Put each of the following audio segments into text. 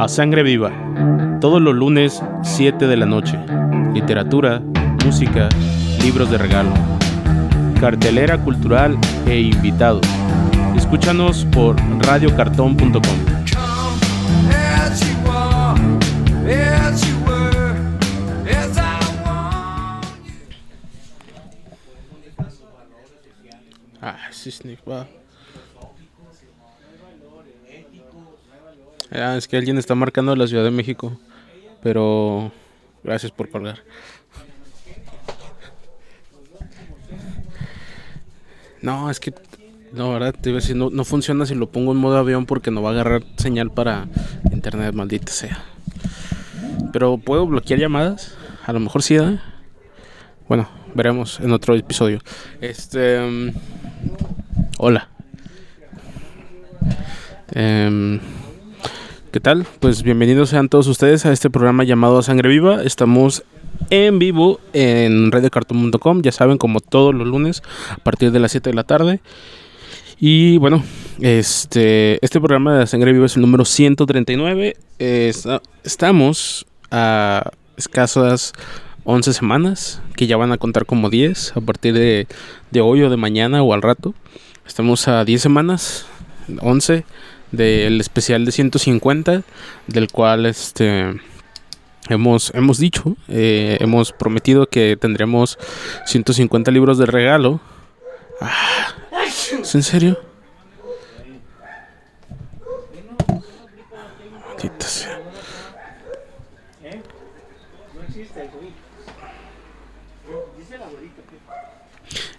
A Sangre Viva, todos los lunes 7 de la noche. Literatura, música, libros de regalo, cartelera cultural e invitados. Escúchanos por radiocartón.com. Ah, sí, Snake, va. Ah, es que alguien está marcando la Ciudad de México. Pero gracias por colgar. No, es que no, verdad, te iba a decir, no, no funciona si lo pongo en modo avión porque no va a agarrar señal para internet, maldita sea. Pero puedo bloquear llamadas, a lo mejor sí, ¿eh? Bueno, veremos en otro episodio. Este, mm, hola. Em, ¿Qué tal? Pues bienvenidos sean todos ustedes a este programa llamado Sangre Viva. Estamos en vivo en radiocartoon.com, ya saben, como todos los lunes a partir de las 7 de la tarde. Y bueno, este, este programa de Sangre Viva es el número 139. Eh, está- estamos a escasas 11 semanas, que ya van a contar como 10 a partir de, de hoy o de mañana o al rato. Estamos a 10 semanas, 11 del especial de 150, del cual este hemos, hemos dicho, eh, hemos prometido que tendremos 150 libros de regalo. Ah, ¿Es en serio?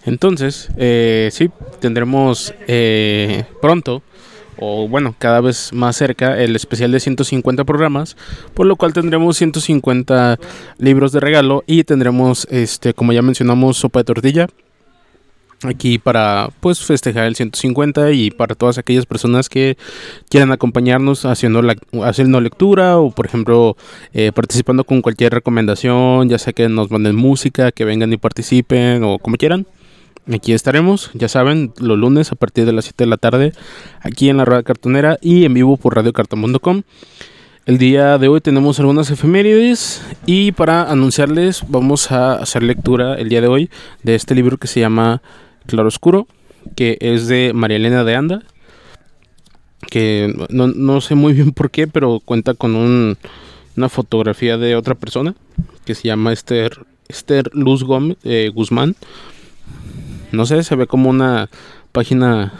Entonces, eh, sí, tendremos eh, pronto, o bueno, cada vez más cerca, el especial de 150 programas, por lo cual tendremos 150 libros de regalo y tendremos, este, como ya mencionamos, sopa de tortilla. Aquí para pues festejar el 150 y para todas aquellas personas que quieran acompañarnos haciendo, la, haciendo lectura o por ejemplo eh, participando con cualquier recomendación, ya sea que nos manden música, que vengan y participen o como quieran. Aquí estaremos, ya saben, los lunes a partir de las 7 de la tarde, aquí en la Rueda Cartonera y en vivo por radiocartón.com. El día de hoy tenemos algunas efemérides y para anunciarles vamos a hacer lectura el día de hoy de este libro que se llama Claroscuro, que es de María Elena de Anda, que no, no sé muy bien por qué, pero cuenta con un- una fotografía de otra persona que se llama Esther, Esther Luz Gómez, eh, Guzmán. No sé, se ve como una página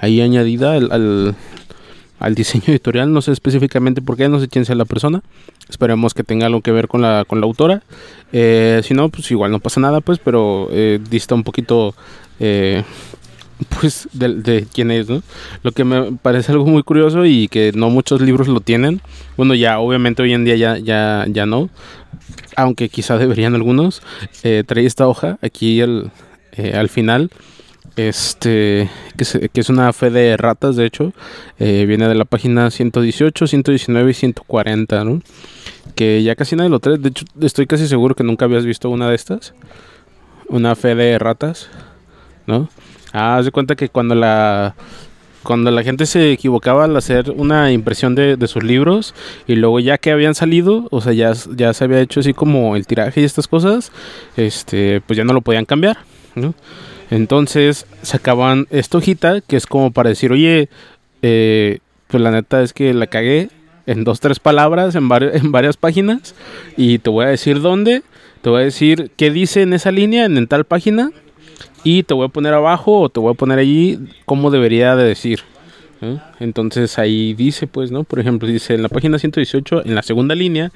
ahí añadida al, al, diseño editorial. No sé específicamente por qué, no sé quién sea la persona. Esperemos que tenga algo que ver con la, con la autora. Eh, si no, pues igual no pasa nada, pues, pero eh, dista un poquito, eh, pues, de, de quién es, ¿no? Lo que me parece algo muy curioso y que no muchos libros lo tienen. Bueno, ya, obviamente hoy en día ya, ya, ya no. Aunque quizá deberían algunos. Trae esta hoja aquí el, eh, al final. Este, que, se- que es una fe de ratas, de hecho. Eh, viene de la página 118, 119 y 140, ¿no? Que ya casi nadie lo trae. De hecho, estoy casi seguro que nunca habías visto una de estas. Una fe de ratas, ¿no? Ah, haz de cuenta que cuando la cuando la gente se equivocaba al hacer una impresión de, de sus libros y luego ya que habían salido, o sea, ya, ya se había hecho así como el tiraje y estas cosas, este, pues ya no lo podían cambiar, ¿no? Entonces sacaban esta hojita que es como para decir, oye, eh, pues la neta es que la cagué en dos, tres palabras en, vari- en varias páginas y te voy a decir dónde, te voy a decir qué dice en esa línea, en, tal página y te voy a poner abajo o te voy a poner allí cómo debería de decir. Entonces ahí dice, pues, ¿no? Por ejemplo, dice en la página 118, en la segunda línea,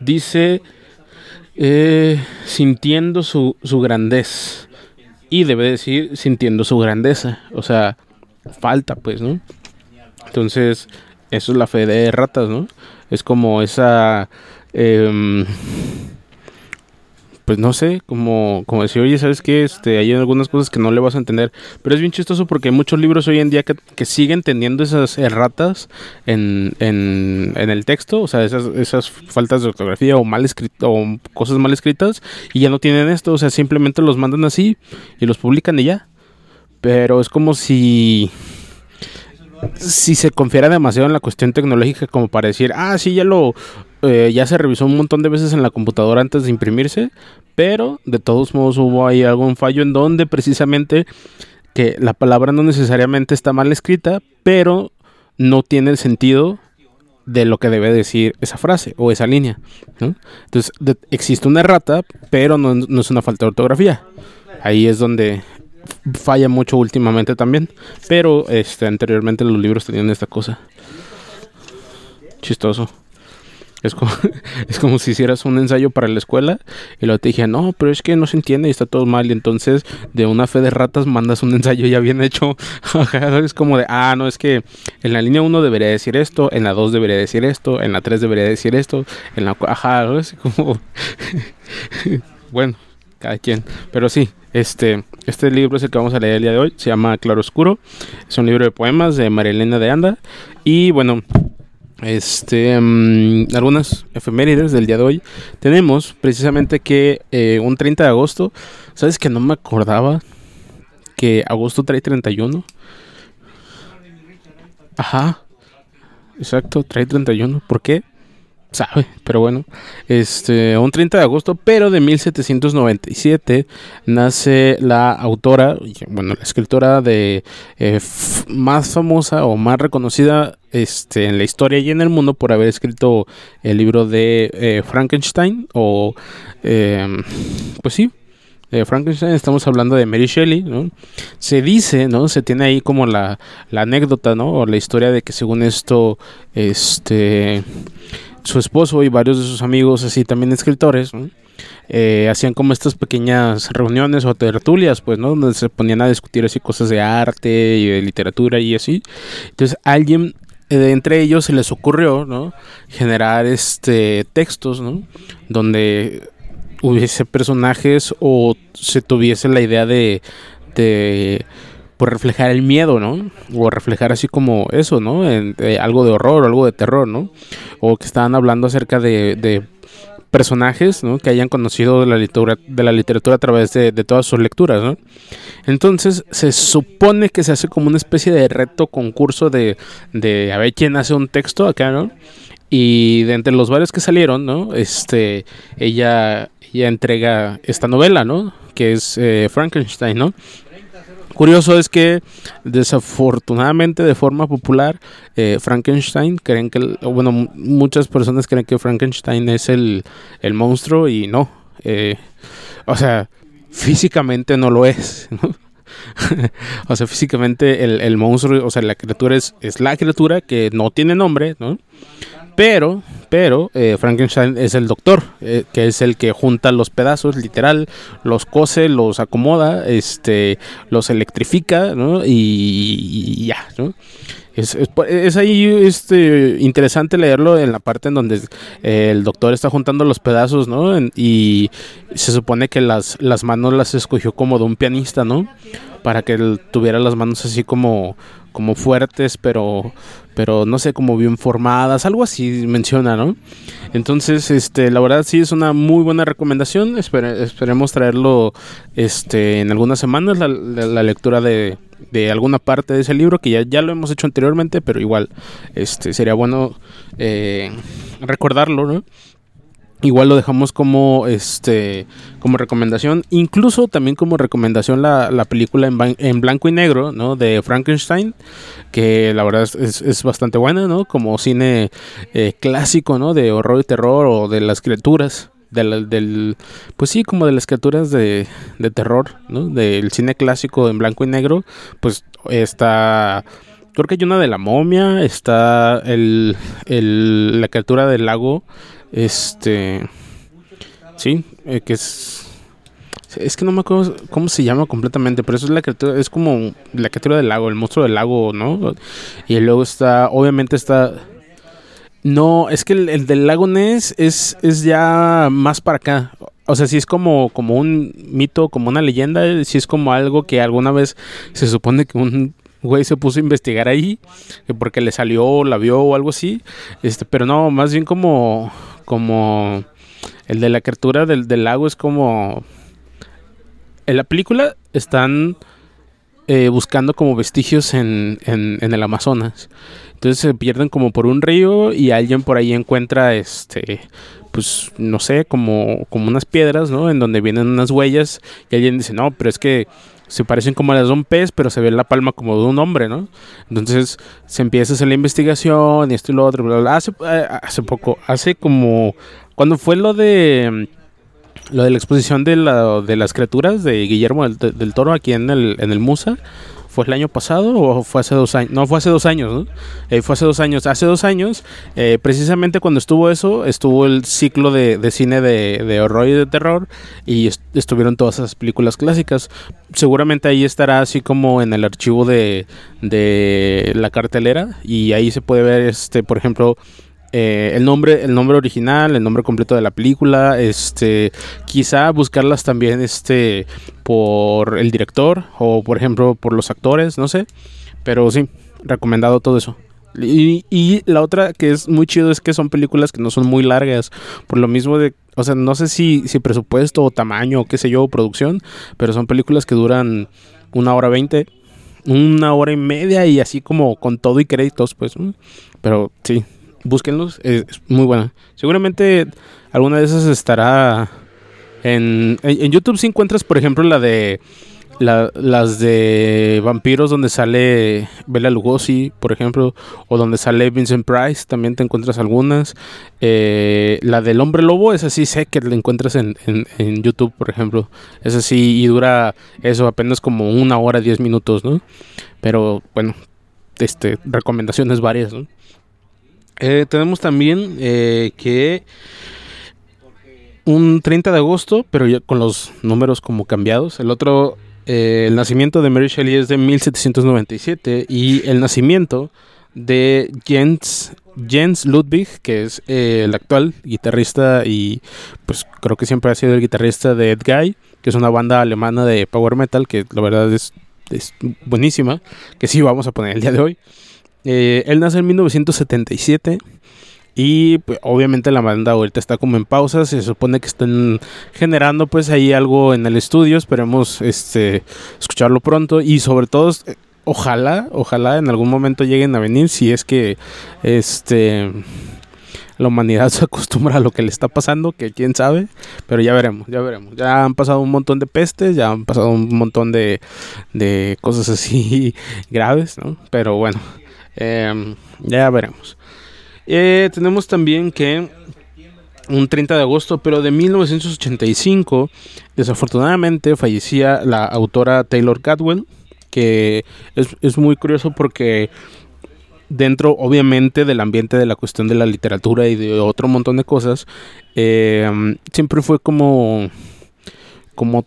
dice eh, sintiendo su, su grandez. Y debe decir sintiendo su grandeza. O sea, falta, pues, ¿no? Entonces, eso es la fe de ratas, ¿no? Es como esa... em, pues no sé, como, como decir, oye, ¿sabes qué? Este, hay algunas cosas que no le vas a entender. Pero es bien chistoso porque hay muchos libros hoy en día que, siguen teniendo esas erratas en, en, en el texto, o sea, esas, esas faltas de ortografía o mal escrito, o cosas mal escritas, y ya no tienen esto, o sea, simplemente los mandan así y los publican y ya. Pero es como si si se confiera demasiado en la cuestión tecnológica como para decir, ah, sí, ya lo, eh, ya se revisó un montón de veces en la computadora antes de imprimirse, pero de todos modos hubo ahí algún fallo en donde precisamente que la palabra no necesariamente está mal escrita, pero no tiene el sentido de lo que debe decir esa frase o esa línea. Entonces, existe una errata, pero no, no, es una falta de ortografía. Ahí es donde falla mucho últimamente también. Pero este, anteriormente los libros tenían esta cosa. Chistoso. Es como, es como si hicieras un ensayo para la escuela y luego te dije, no, pero es que no se entiende y está todo mal. Y entonces de una fe de ratas mandas un ensayo ya bien hecho. es como de, ah, no, es que en la línea 1 debería decir esto, en la 2 debería decir esto, en la 3 debería decir esto, en la ajá, es como... bueno, cada quien. Pero sí, este, este libro es el que vamos a leer el día de hoy. Se llama Claro Oscuro. Es un libro de poemas de Marilena de Anda. Y bueno, este, mm, algunas efemérides del día de hoy. Tenemos precisamente que eh, un 30 de agosto, ¿sabes que no me acordaba que agosto trae 31? Ajá, exacto, trae 31. ¿Por qué? Sabe, pero bueno, este, un 30 de agosto, pero de 1797 nace la autora, bueno, la escritora de eh, más famosa o más reconocida este, en la historia y en el mundo por haber escrito el libro de eh, Frankenstein o, em, pues sí, Frankenstein, estamos hablando de Mary Shelley, ¿no? Se dice, ¿no? Se tiene ahí como la, la anécdota, ¿no? O la historia de que según esto, este, su esposo y varios de sus amigos, así también escritores, eh, hacían como estas pequeñas reuniones o tertulias, pues, ¿no? Donde se ponían a discutir así cosas de arte y de literatura y así. Entonces, alguien eh, de entre ellos se les ocurrió, ¿no? Generar este textos, ¿no? Donde hubiese personajes o se tuviese la idea de, de por reflejar el miedo, ¿no? O reflejar así como eso, ¿no? En, algo de horror, algo de terror, ¿no? O que estaban hablando acerca de, personajes, ¿no? Que hayan conocido de la literatura, de la literatura a través de, todas sus lecturas, ¿no? Entonces se supone que se hace como una especie de reto, concurso de, de a ver quién hace un texto acá, ¿no? Y de entre los varios que salieron, ¿no? Este, ella, ella entrega esta novela, ¿no? Que es eh, Frankenstein, ¿no? Curioso es que desafortunadamente de forma popular eh, Frankenstein creen que, bueno, muchas personas creen que Frankenstein es el, monstruo y no. Eh, o sea, físicamente no lo es. o sea, físicamente el, el, monstruo, o sea, la criatura es, es la criatura que no tiene nombre, ¿no? Pero, pero eh, Frankenstein es el doctor, eh, que es el que junta los pedazos, literal, los cose, los acomoda, este, los electrifica, ¿no? Y, ya, ¿no? Es, ahí este, interesante leerlo en la parte en donde eh, el doctor está juntando los pedazos, ¿no? y se supone que las, las manos las escogió como de un pianista, ¿no? Para que él tuviera las manos así como, como fuertes, pero pero no sé, como bien formadas, algo así menciona, ¿no? Entonces, este, la verdad sí es una muy buena recomendación, esperemos traerlo este, en algunas semanas, la, lectura de, de, alguna parte de ese libro, que ya, ya lo hemos hecho anteriormente, pero igual este, sería bueno eh, recordarlo, ¿no? Igual lo dejamos como este como recomendación, incluso también como recomendación la, la película en, en, blanco y negro, ¿no? De Frankenstein, que la verdad es, es bastante buena, ¿no? Como cine eh, clásico, ¿no? De horror y terror o de las criaturas. Del, del, pues sí, como de las criaturas de, de terror, ¿no? Del cine clásico en blanco y negro, pues está creo que hay una de la momia, está el, el, la criatura del lago este. Sí, eh, que es. Es que no me acuerdo cómo se llama completamente, pero eso es la criatura, es como la criatura del lago, el monstruo del lago, ¿no? Y luego está, obviamente está... No, es que el, del lago Ness es, es ya más para acá. O sea, sí es como, como un mito, como una leyenda, sí es como algo que alguna vez se supone que un güey se puso a investigar ahí, porque le salió, la vio o algo así. Este, pero no, más bien como como el de la criatura del, lago es como... En la película están eh, buscando como vestigios en, en, en, el Amazonas. Entonces se pierden como por un río y alguien por ahí encuentra este pues no sé, como, como unas piedras, ¿no? En donde vienen unas huellas y alguien dice, no, pero es que se parecen como las de un pez, pero se ve la palma como de un hombre, ¿no? Entonces se empieza a hacer la investigación y esto y lo otro. Bla, bla. Hace, eh, hace poco, hace como, cuando fue lo de lo de la exposición de, la, de las criaturas de Guillermo del, del, Toro aquí en el, en el Musa, ¿Fue el año pasado o fue hace dos años? No, fue hace dos años, ¿no? Eh, fue hace dos años. Hace dos años, eh, precisamente cuando estuvo eso, estuvo el ciclo de, de cine de, de, horror y de terror y est estuvieron todas esas películas clásicas. Seguramente ahí estará así como en el archivo de, de la cartelera y ahí se puede ver, este, por ejemplo, eh, el nombre, el nombre original, el nombre completo de la película, este, quizá buscarlas también, este, por el director o por ejemplo por los actores, no sé, pero sí, recomendado todo eso. Y, y, la otra que es muy chido es que son películas que no son muy largas, por lo mismo de, o sea, no sé si, si presupuesto o tamaño o qué sé yo, producción, pero son películas que duran una hora veinte, una hora y media y así como con todo y créditos, pues, pero sí, búsquenlos, es, muy buena. Seguramente alguna de esas estará en, en, YouTube si encuentras, por ejemplo, la de la, las de vampiros donde sale Bela Lugosi, por ejemplo, o donde sale Vincent Price, también te encuentras algunas. Eh, la del hombre lobo, es así, sé que la encuentras en, en, en, YouTube, por ejemplo. Es así y dura eso apenas como una hora, diez minutos, ¿no? Pero bueno, este, recomendaciones varias, ¿no? Eh, tenemos también eh, que un 30 de agosto, pero ya con los números como cambiados. El otro, eh, el nacimiento de Mary Shelley es de 1797 y el nacimiento de Jens, Jens Ludwig, que es eh, el actual guitarrista y pues creo que siempre ha sido el guitarrista de Ed Guy, que es una banda alemana de power metal que la verdad es, es buenísima, que sí vamos a poner el día de hoy. Eh, él nace en 1977 y pues, obviamente la banda ahorita está como en pausa, se supone que están generando pues ahí algo en el estudio, esperemos este escucharlo pronto y sobre todo eh, ojalá, ojalá en algún momento lleguen a venir si es que este la humanidad se acostumbra a lo que le está pasando, que quién sabe, pero ya veremos, ya veremos. Ya han pasado un montón de pestes, ya han pasado un montón de, de cosas así graves, ¿no? Pero bueno, eh, ya veremos. Eh, tenemos también que un 30 de agosto, pero de 1985, desafortunadamente fallecía la autora Taylor Cadwell, que es, es muy curioso porque dentro obviamente del ambiente de la cuestión de la literatura y de otro montón de cosas, eh, siempre fue como, como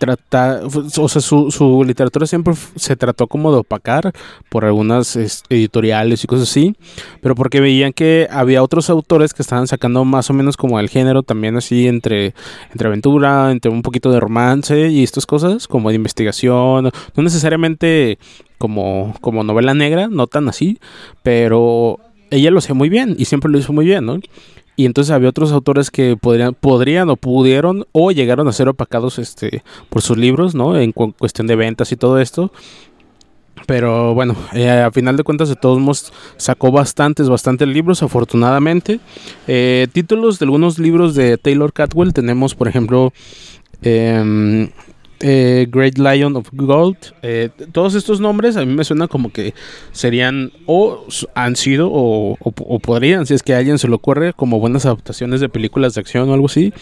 tratar, o sea, su, su, literatura siempre se trató como de opacar por algunas editoriales y cosas así, pero porque veían que había otros autores que estaban sacando más o menos como el género también así entre, entre aventura, entre un poquito de romance y estas cosas, como de investigación, no necesariamente como, como novela negra, no tan así, pero ella lo hacía muy bien y siempre lo hizo muy bien, ¿no? Y entonces había otros autores que podrían, podrían o pudieron o llegaron a ser opacados este, por sus libros, ¿no? En cu cuestión de ventas y todo esto. Pero bueno, eh, a final de cuentas de todos modos sacó bastantes, bastantes libros, afortunadamente. Eh, títulos de algunos libros de Taylor Catwell tenemos, por ejemplo, eh, eh, Great Lion of Gold. Eh, todos estos nombres a mí me suena como que serían o han sido o, podrían, si es que a alguien se lo ocurre, como buenas adaptaciones de películas de acción o algo así.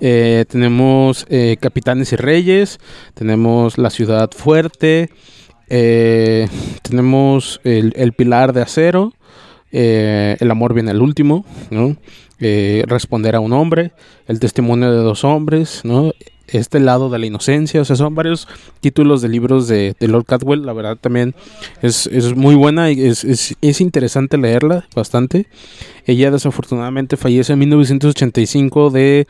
Eh, tenemos Capitanes y Reyes, tenemos La Ciudad Fuerte, tenemos el, Pilar de Acero, El Amor viene al último, responder a un hombre, El Testimonio de dos hombres, ¿no? Este lado de la inocencia. O sea, son varios títulos de libros de, Lord Cadwell. La verdad también es, es muy buena y es, es, interesante leerla bastante. Ella desafortunadamente fallece en 1985 de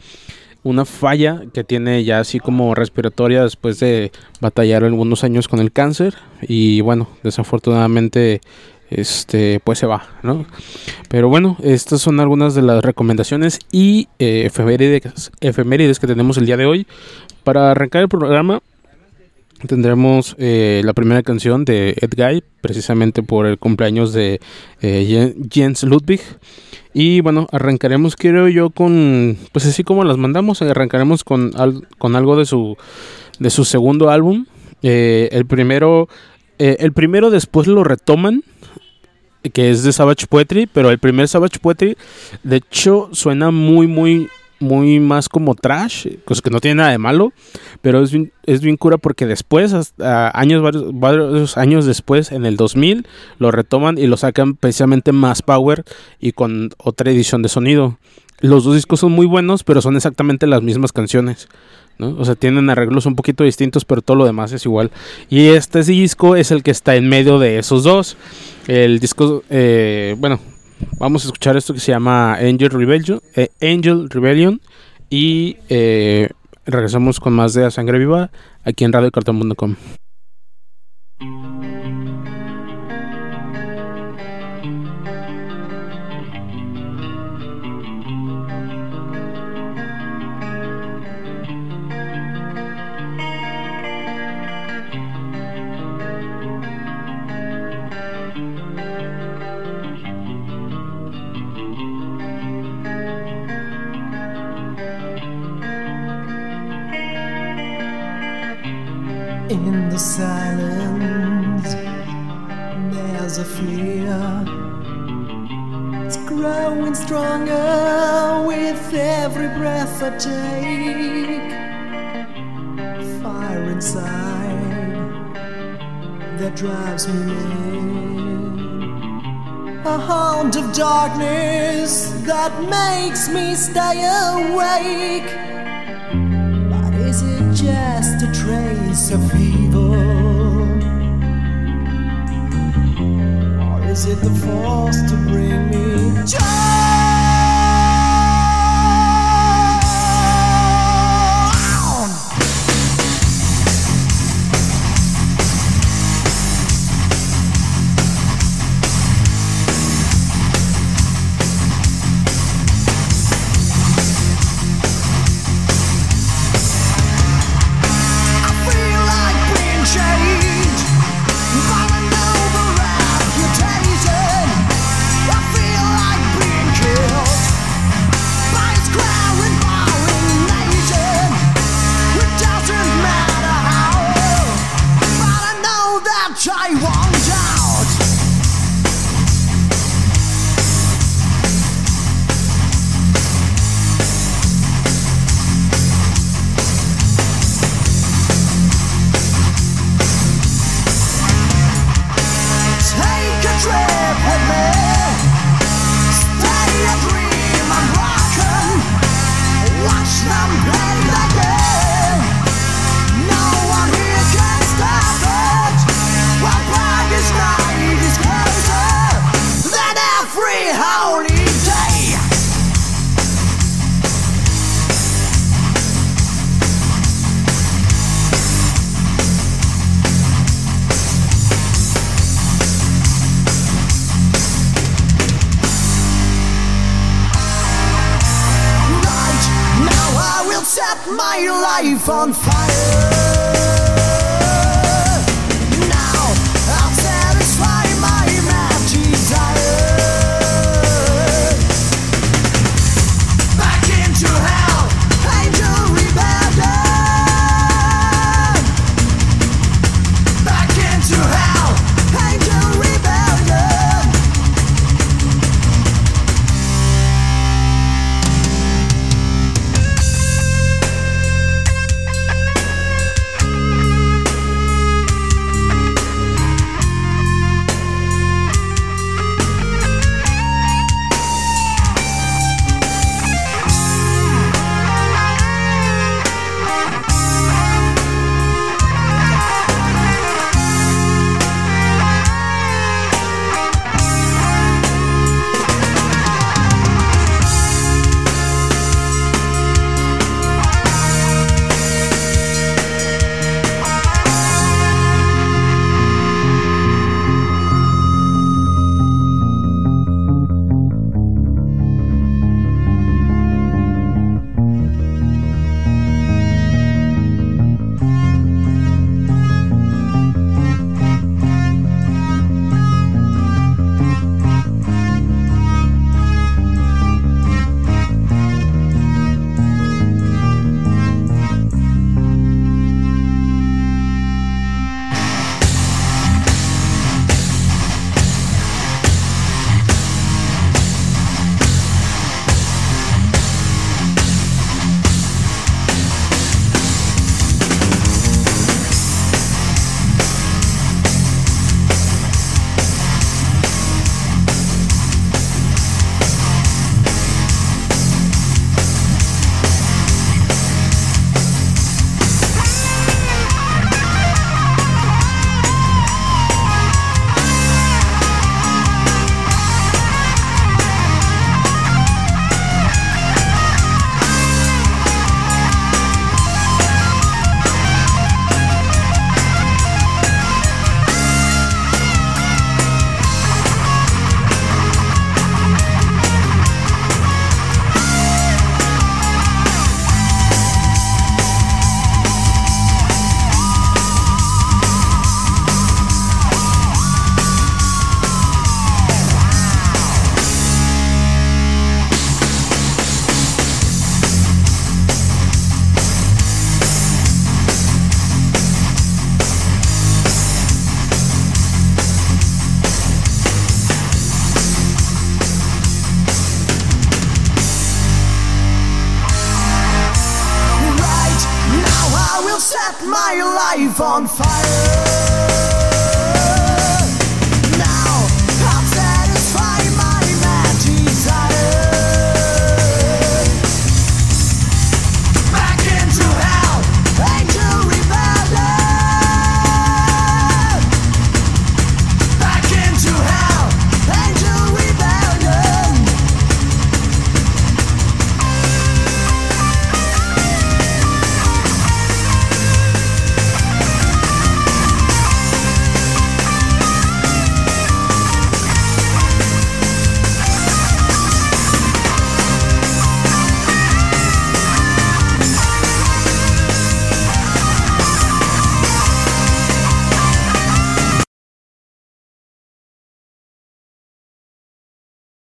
una falla que tiene ya así como respiratoria después de batallar algunos años con el cáncer. Y bueno, desafortunadamente este pues se va, ¿no? Pero bueno, estas son algunas de las recomendaciones y eh, efemérides, efemérides que tenemos el día de hoy. Para arrancar el programa, tendremos eh, la primera canción de Ed Guy, precisamente por el cumpleaños de eh, Jens Ludwig. Y bueno, arrancaremos, creo yo, con, pues así como las mandamos, arrancaremos con, con algo de su, de su segundo álbum. El primero, el primero después lo retoman, que es de Savage Poetry, pero el primer Savage Poetry, de hecho, suena muy, muy, muy más como trash, cosa que no tiene nada de malo, pero es bien, es bien cura porque después, años, varios, años después, en el 2000, lo retoman y lo sacan precisamente más power y con otra edición de sonido. Los dos discos son muy buenos, pero son exactamente las mismas canciones. O sea, tienen arreglos un poquito distintos, pero todo lo demás es igual. Y este disco es el que está en medio de esos dos. El disco, eh, bueno, Vamos a escuchar esto que se llama Angel Rebellion, eh, Angel Rebellion y eh, regresamos con más de A Sangre Viva aquí en radiocartón.com. In the silence, there's a fear. It's growing stronger with every breath I take. Fire inside that drives me mad. A haunt of darkness that makes me stay awake is it the force to bring me joy? On fire.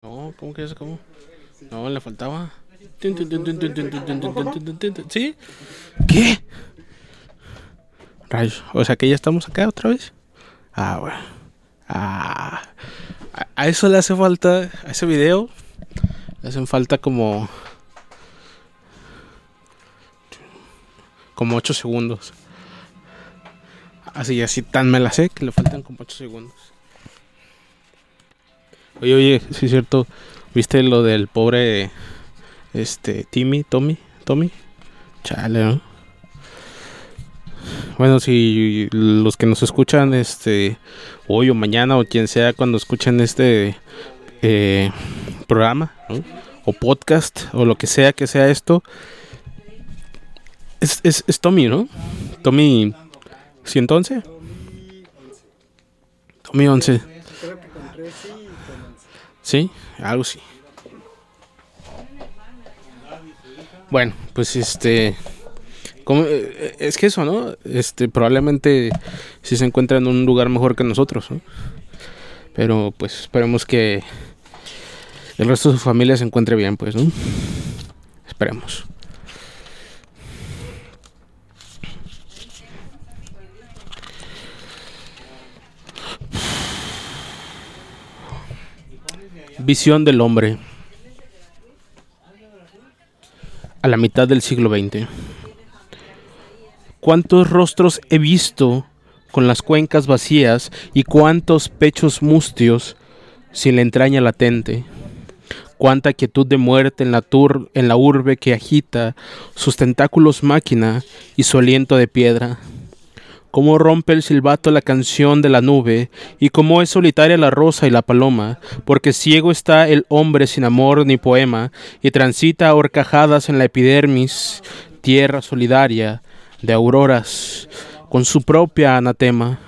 No, ¿cómo que ya se acabó? No, le faltaba. ¿Sí? ¿Qué? Rayos, o sea que ya estamos acá otra vez. Ah, bueno. Ah, a eso le hace falta, a ese video, le hacen falta como... Como 8 segundos. Así, así tan me la sé que le faltan como 8 segundos. Oye, oye, sí es cierto. ¿Viste lo del pobre este Timmy, Tommy, Tommy? Chale, ¿no? Bueno, si los que nos escuchan este hoy o mañana o quien sea cuando escuchen este eh, programa o podcast o lo que sea que sea esto es, es, es Tommy, ¿no? Tommy 111 Tommy 11 Creo que con tres sí algo sí. Bueno, pues este. como- eh, es que eso, ¿no? Este, probablemente sí se encuentra en un lugar mejor que nosotros, ¿no? Pero pues esperemos que el resto de su familia se encuentre bien, pues, ¿no? Esperemos. Visión del hombre. A la mitad del siglo XX. ¿Cuántos rostros he visto con las cuencas vacías y cuántos pechos mustios sin la entraña latente? Cuánta quietud de muerte en la, tur- en la urbe que agita sus tentáculos máquina y su aliento de piedra cómo rompe el silbato la canción de la nube, y cómo es solitaria la rosa y la paloma, porque ciego está el hombre sin amor ni poema, y transita a horcajadas en la epidermis, tierra solidaria de auroras, con su propia anatema.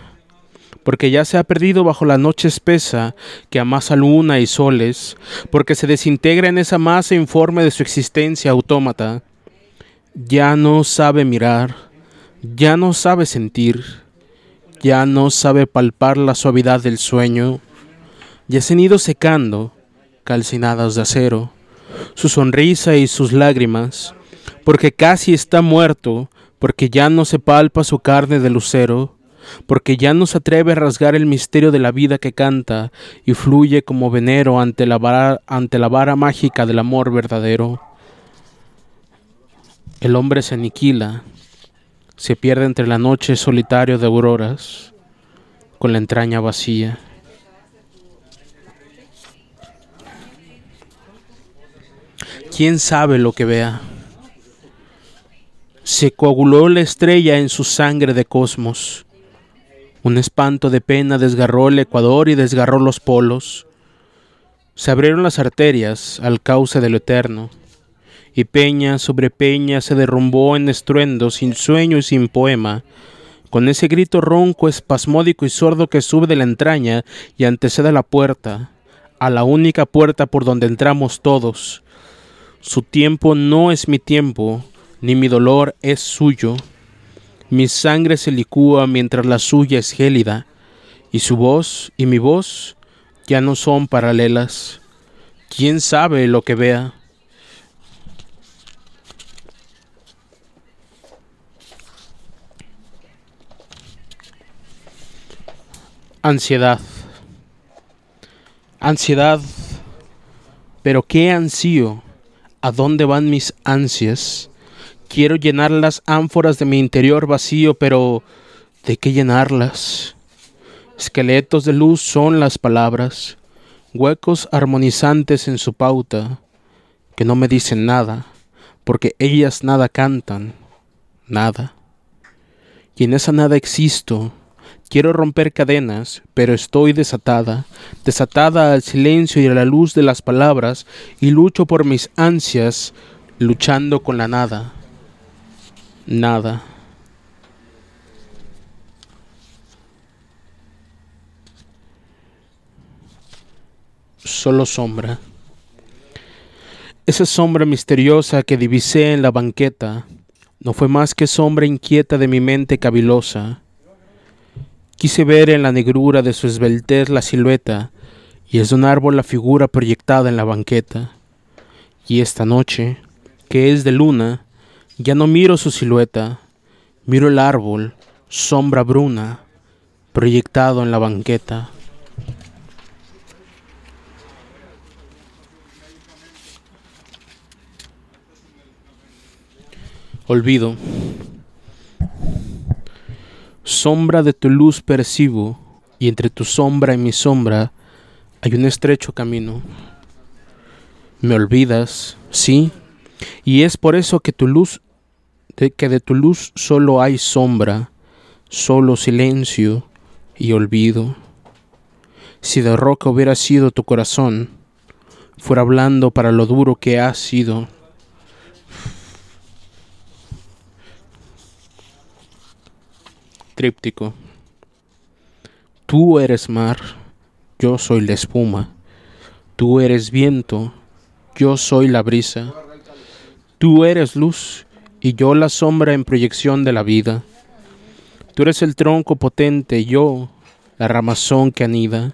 Porque ya se ha perdido bajo la noche espesa que amasa luna y soles, porque se desintegra en esa masa informe de su existencia autómata. Ya no sabe mirar, ya no sabe sentir, ya no sabe palpar la suavidad del sueño, ya se han ido secando, calcinadas de acero, su sonrisa y sus lágrimas, porque casi está muerto, porque ya no se palpa su carne de lucero, porque ya no se atreve a rasgar el misterio de la vida que canta y fluye como venero ante la vara, ante la vara mágica del amor verdadero. El hombre se aniquila, se pierde entre la noche solitario de auroras, con la entraña vacía. ¿Quién sabe lo que vea? Se coaguló la estrella en su sangre de cosmos. Un espanto de pena desgarró el ecuador y desgarró los polos. Se abrieron las arterias al cauce de lo eterno y peña sobre peña se derrumbó en estruendo, sin sueño y sin poema, con ese grito ronco, espasmódico y sordo que sube de la entraña y antecede a la puerta, a la única puerta por donde entramos todos. Su tiempo no es mi tiempo, ni mi dolor es suyo. Mi sangre se licúa mientras la suya es gélida, y su voz y mi voz ya no son paralelas. ¿Quién sabe lo que vea? Ansiedad. Ansiedad. Pero qué ansío. ¿A dónde van mis ansias? Quiero llenar las ánforas de mi interior vacío, pero ¿de qué llenarlas? Esqueletos de luz son las palabras, huecos armonizantes en su pauta, que no me dicen nada, porque ellas nada cantan, nada. Y en esa nada existo. Quiero romper cadenas, pero estoy desatada, desatada al silencio y a la luz de las palabras, y lucho por mis ansias, luchando con la nada. Nada. Solo sombra. Esa sombra misteriosa que divisé en la banqueta no fue más que sombra inquieta de mi mente cavilosa. Quise ver en la negrura de su esbeltez la silueta, y es de un árbol la figura proyectada en la banqueta. Y esta noche, que es de luna, ya no miro su silueta, miro el árbol, sombra bruna, proyectado en la banqueta. Olvido. Sombra de tu luz percibo, y entre tu sombra y mi sombra hay un estrecho camino. Me olvidas, sí, y es por eso que tu luz, de que de tu luz solo hay sombra, solo silencio y olvido. Si de roca hubiera sido tu corazón, fuera blando para lo duro que has sido. Tríptico. Tú eres mar, yo soy la espuma. Tú eres viento, yo soy la brisa. Tú eres luz y yo la sombra en proyección de la vida. Tú eres el tronco potente, yo la ramazón que anida.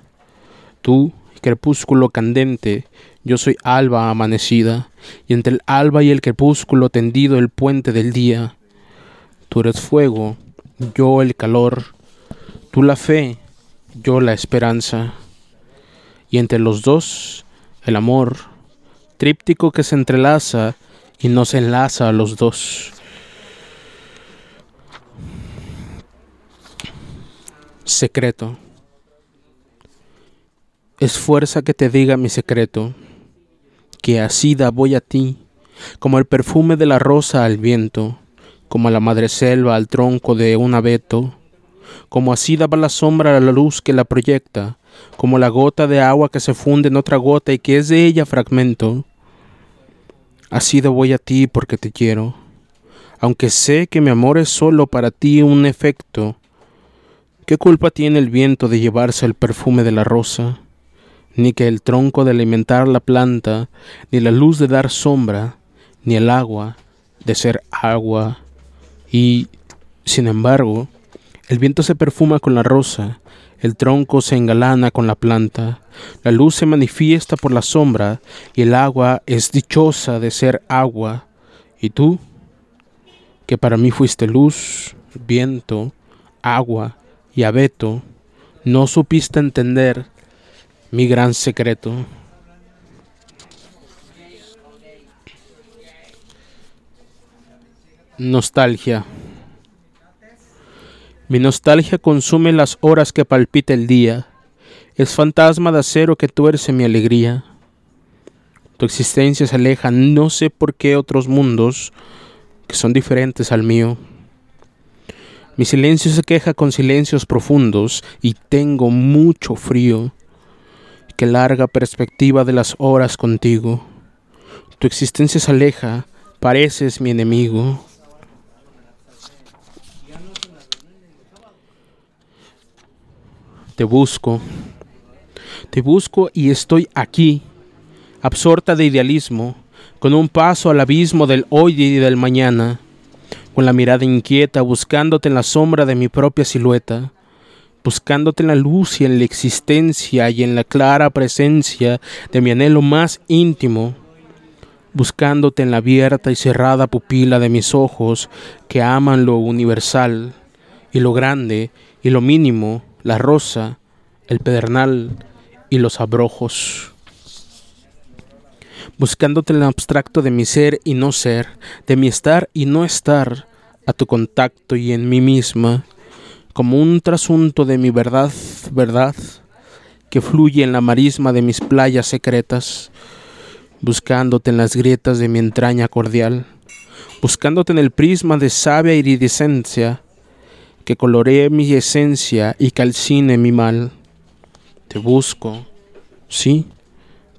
Tú, crepúsculo candente, yo soy alba amanecida, y entre el alba y el crepúsculo tendido el puente del día. Tú eres fuego, yo el calor, tú la fe, yo la esperanza, y entre los dos el amor, tríptico que se entrelaza y nos enlaza a los dos. Secreto. Es fuerza que te diga mi secreto, que así da voy a ti, como el perfume de la rosa al viento, como a la madre selva al tronco de un abeto, como así daba la sombra a la luz que la proyecta, como la gota de agua que se funde en otra gota y que es de ella fragmento. Así voy a ti porque te quiero, aunque sé que mi amor es solo para ti un efecto. ¿Qué culpa tiene el viento de llevarse el perfume de la rosa? Ni que el tronco de alimentar la planta, ni la luz de dar sombra, ni el agua de ser agua. Y, sin embargo, el viento se perfuma con la rosa, el tronco se engalana con la planta, la luz se manifiesta por la sombra y el agua es dichosa de ser agua. ¿Y tú? Que para mí fuiste luz, viento, agua y abeto, no supiste entender mi gran secreto. Nostalgia. Mi nostalgia consume las horas que palpita el día. Es fantasma de acero que tuerce mi alegría. Tu existencia se aleja, no sé por qué otros mundos que son diferentes al mío. Mi silencio se queja con silencios profundos y tengo mucho frío. Qué larga perspectiva de las horas contigo. Tu existencia se aleja, pareces mi enemigo. Te busco, te busco y estoy aquí, absorta de idealismo, con un paso al abismo del hoy y del mañana, con la mirada inquieta buscándote en la sombra de mi propia silueta, buscándote en la luz y en la existencia y en la clara presencia de mi anhelo más íntimo, buscándote en la abierta y cerrada pupila de mis ojos que aman lo universal y lo grande y lo mínimo la rosa, el pedernal y los abrojos. buscándote en el abstracto de mi ser y no ser, de mi estar y no estar, a tu contacto y en mí misma, como un trasunto de mi verdad, verdad, que fluye en la marisma de mis playas secretas, buscándote en las grietas de mi entraña cordial, buscándote en el prisma de sabia iridescencia, que coloree mi esencia y calcine mi mal. Te busco, sí,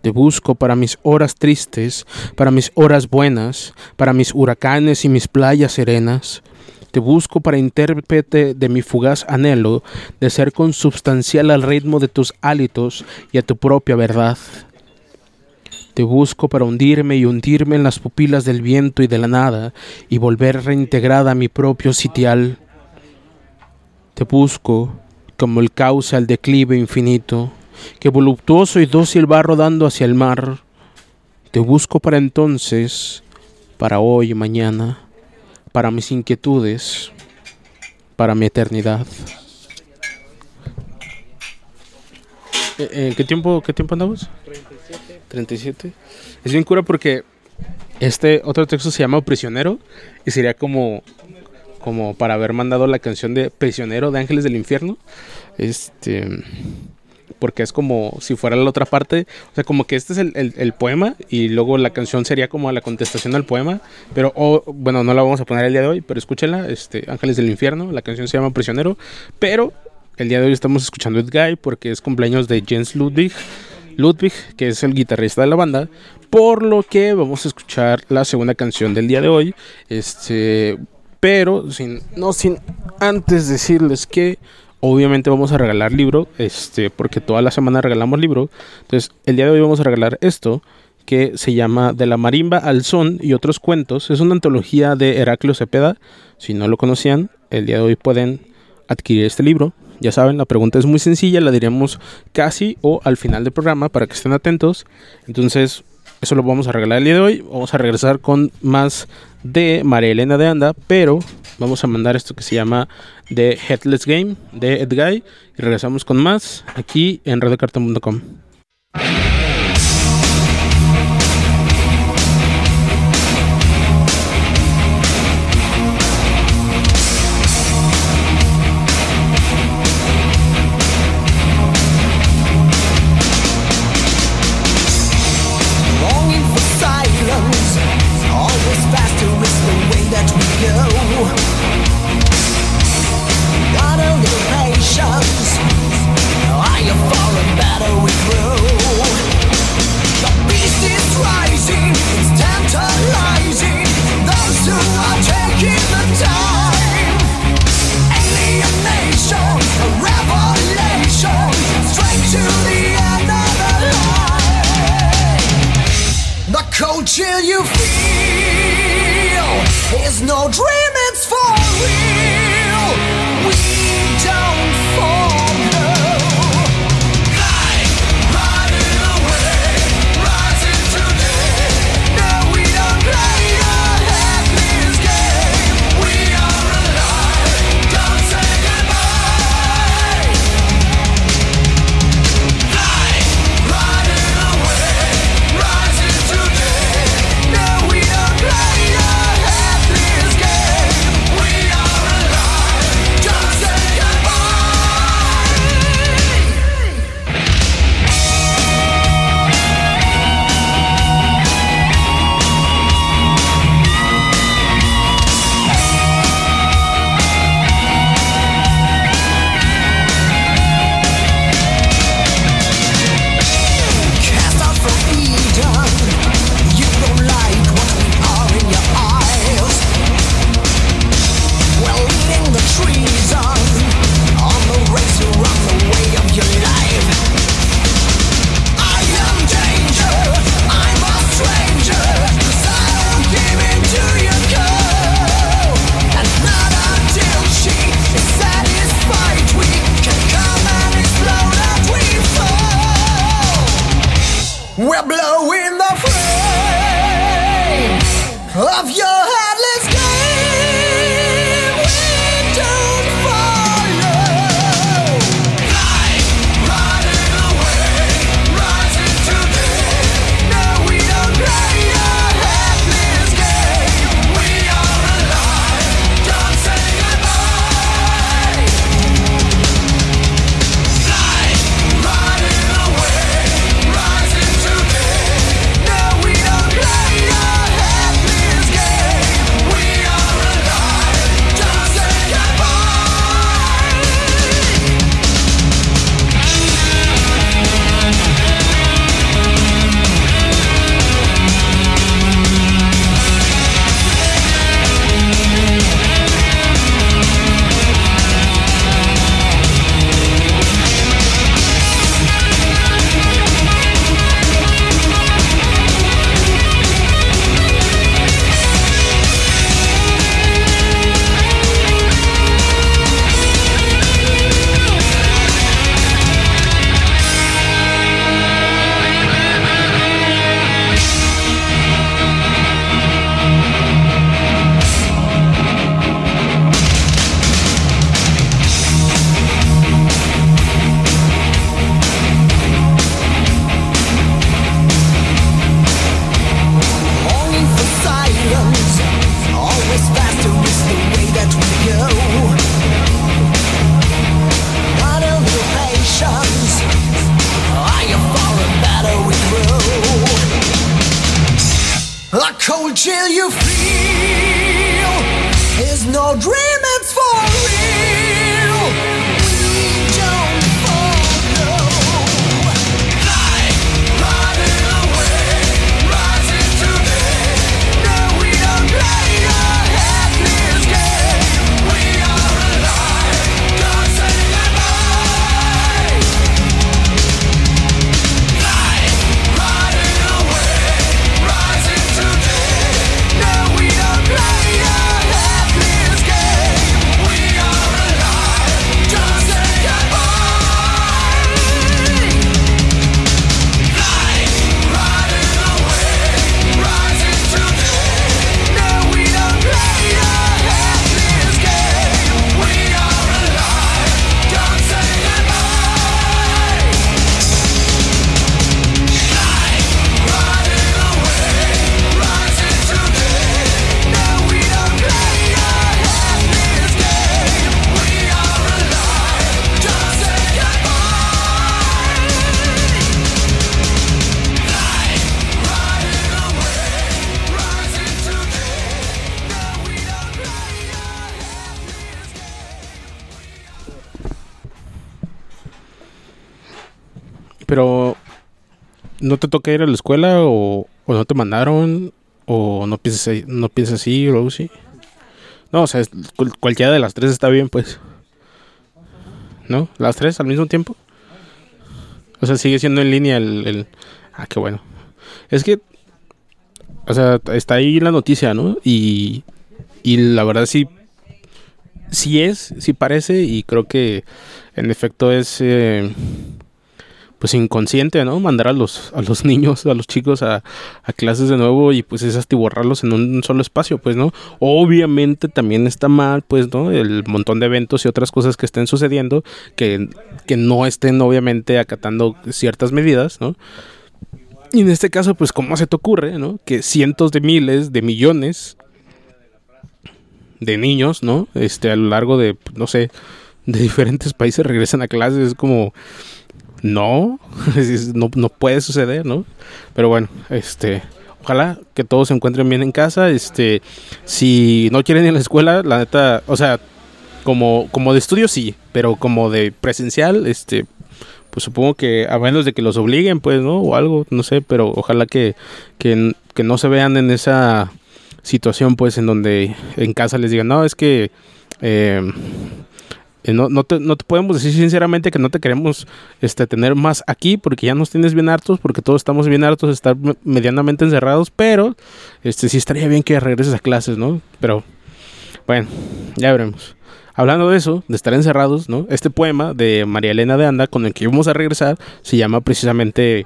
te busco para mis horas tristes, para mis horas buenas, para mis huracanes y mis playas serenas. Te busco para intérprete de mi fugaz anhelo de ser consubstancial al ritmo de tus hálitos y a tu propia verdad. Te busco para hundirme y hundirme en las pupilas del viento y de la nada y volver reintegrada a mi propio sitial. Te busco como el cauce al declive infinito que voluptuoso y dócil va rodando hacia el mar. Te busco para entonces, para hoy y mañana, para mis inquietudes, para mi eternidad. Eh, eh, ¿Qué tiempo, qué tiempo andamos? 37. 37. Es bien cura porque este otro texto se llama Prisionero y sería como como para haber mandado la canción de Prisionero de Ángeles del Infierno. Este porque es como si fuera la otra parte, o sea, como que este es el, poema y luego la canción sería como la contestación al poema, pero bueno, no la vamos a poner el día de hoy, pero escúchenla, este, Ángeles del Infierno, la canción se llama Prisionero, pero el día de hoy estamos escuchando It Guy porque es cumpleaños de Jens Ludwig, Ludwig, que es el guitarrista de la banda, por lo que vamos a escuchar la segunda canción del día de hoy, este, pero sin, no sin antes decirles que Obviamente vamos a regalar libro, este, porque toda la semana regalamos libro. Entonces, el día de hoy vamos a regalar esto, que se llama De la marimba al son y otros cuentos. Es una antología de Heraclio Cepeda. Si no lo conocían, el día de hoy pueden adquirir este libro. Ya saben, la pregunta es muy sencilla, la diríamos casi o al final del programa para que estén atentos. Entonces, eso lo vamos a regalar el día de hoy. Vamos a regresar con más de María Elena de Anda, pero vamos a mandar esto que se llama The Headless Game de Edguy y regresamos con más aquí en radiocartón.com. Dream. ¿No te toca ir a la escuela o, no te mandaron? ¿O no piensas, no piensas así así? No, o sea, cualquiera de las tres está bien, pues. ¿No? ¿Las tres al mismo tiempo? O sea, sigue siendo en línea el... el- Ah, qué bueno. Es que... O sea, está ahí la noticia, ¿no? Y... Y la verdad sí... Sí es, sí parece y creo que en efecto es... eh, pues inconsciente, ¿no? Mandar a los, a los niños, a los chicos a, clases de nuevo y pues es atiborrarlos en un solo espacio, pues, ¿no? Obviamente también está mal, pues, ¿no? El montón de eventos y otras cosas que estén sucediendo que, que no estén obviamente acatando ciertas medidas, ¿no? Y en este caso, pues, ¿cómo se te ocurre, ¿no? Que cientos de miles, de millones de niños, ¿no? Este, a lo largo de, no sé, de diferentes países regresen a clases, es como no, no, no puede suceder, ¿no? Pero bueno, este, ojalá que todos se encuentren bien en casa. Este, si no quieren ir a la escuela, la neta, o sea, como, como de estudio sí, pero como de presencial, este, pues supongo que a menos de que los obliguen, pues, ¿no? O algo, no sé, pero ojalá que, que, que no se vean en esa situación, pues, en donde en casa les digan, no, es que... eh, no, no, te, no te podemos decir sinceramente que no te queremos este, tener más aquí porque ya nos tienes bien hartos, porque todos estamos bien hartos de estar me- medianamente encerrados, pero este sí estaría bien que regreses a clases, ¿no? Pero bueno, ya veremos. Hablando de eso, de estar encerrados, ¿no? Este poema de María Elena de Anda con el que íbamos a regresar se llama precisamente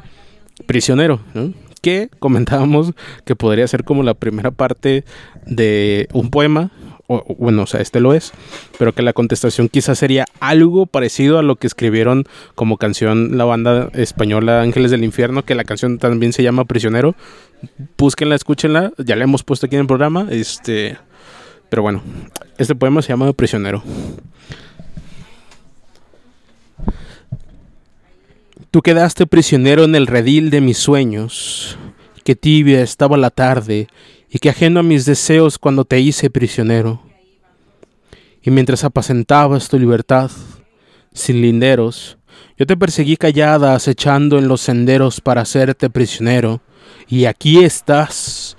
Prisionero, ¿no? Que comentábamos que podría ser como la primera parte de un poema, o, bueno, o sea, este lo es, pero que la contestación quizás sería algo parecido a lo que escribieron como canción la banda española Ángeles del Infierno, que la canción también se llama Prisionero. Búsquenla, escúchenla, ya la hemos puesto aquí en el programa, este, pero bueno, este poema se llama Prisionero. Tú quedaste prisionero en el redil de mis sueños, que tibia estaba la tarde y que ajeno a mis deseos cuando te hice prisionero. Y mientras apacentabas tu libertad, sin linderos, yo te perseguí callada, acechando en los senderos para hacerte prisionero. Y aquí estás,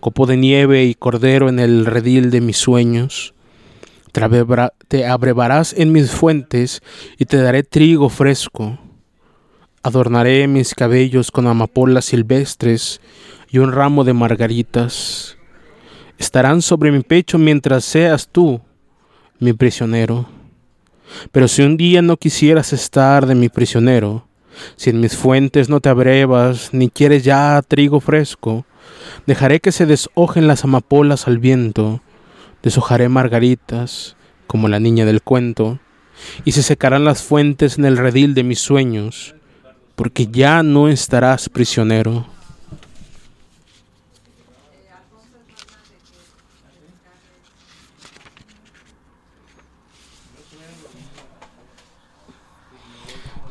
copo de nieve y cordero en el redil de mis sueños. Te abreva- Te abrevarás en mis fuentes y te daré trigo fresco. Adornaré mis cabellos con amapolas silvestres y un ramo de margaritas. Estarán sobre mi pecho mientras seas tú mi prisionero. Pero si un día no quisieras estar de mi prisionero, si en mis fuentes no te abrevas ni quieres ya trigo fresco, dejaré que se deshojen las amapolas al viento, deshojaré margaritas como la niña del cuento, y se secarán las fuentes en el redil de mis sueños, porque ya no estarás prisionero.